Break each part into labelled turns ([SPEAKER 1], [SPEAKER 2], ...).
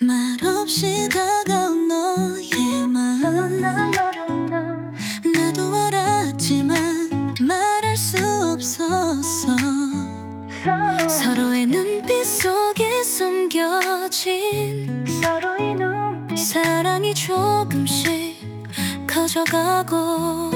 [SPEAKER 1] 말없이 다가온 너의 마음. 나도 알았지만 말할 수 없었어. 서로의 눈빛 속에 숨겨진 사랑이 조금씩 커져가고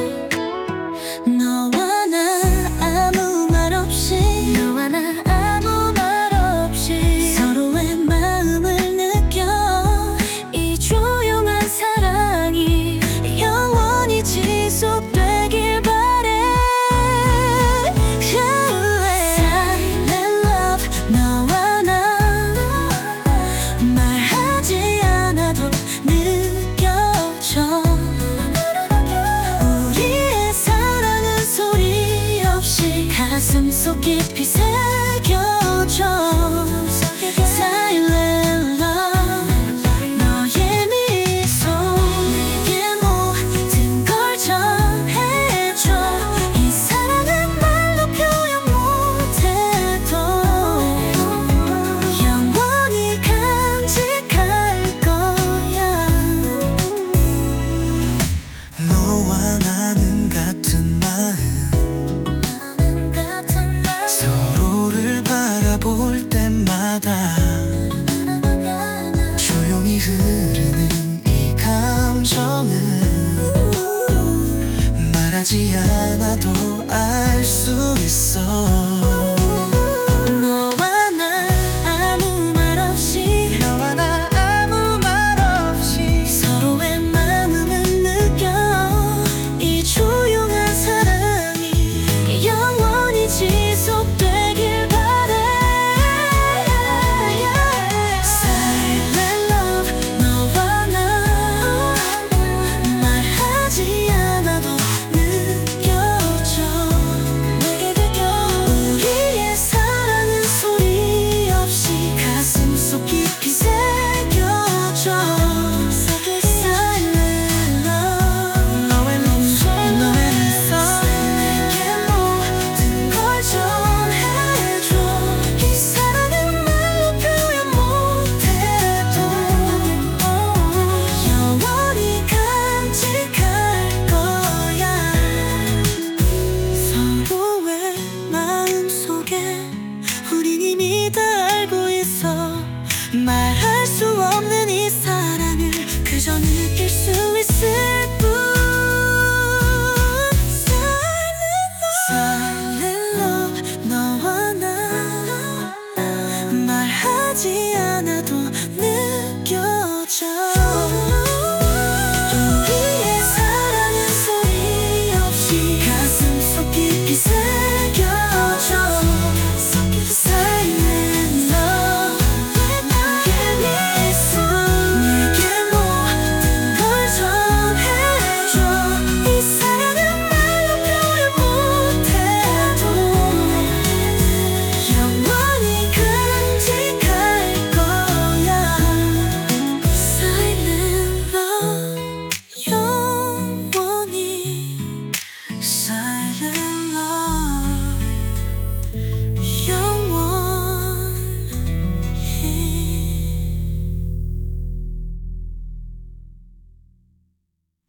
[SPEAKER 1] get so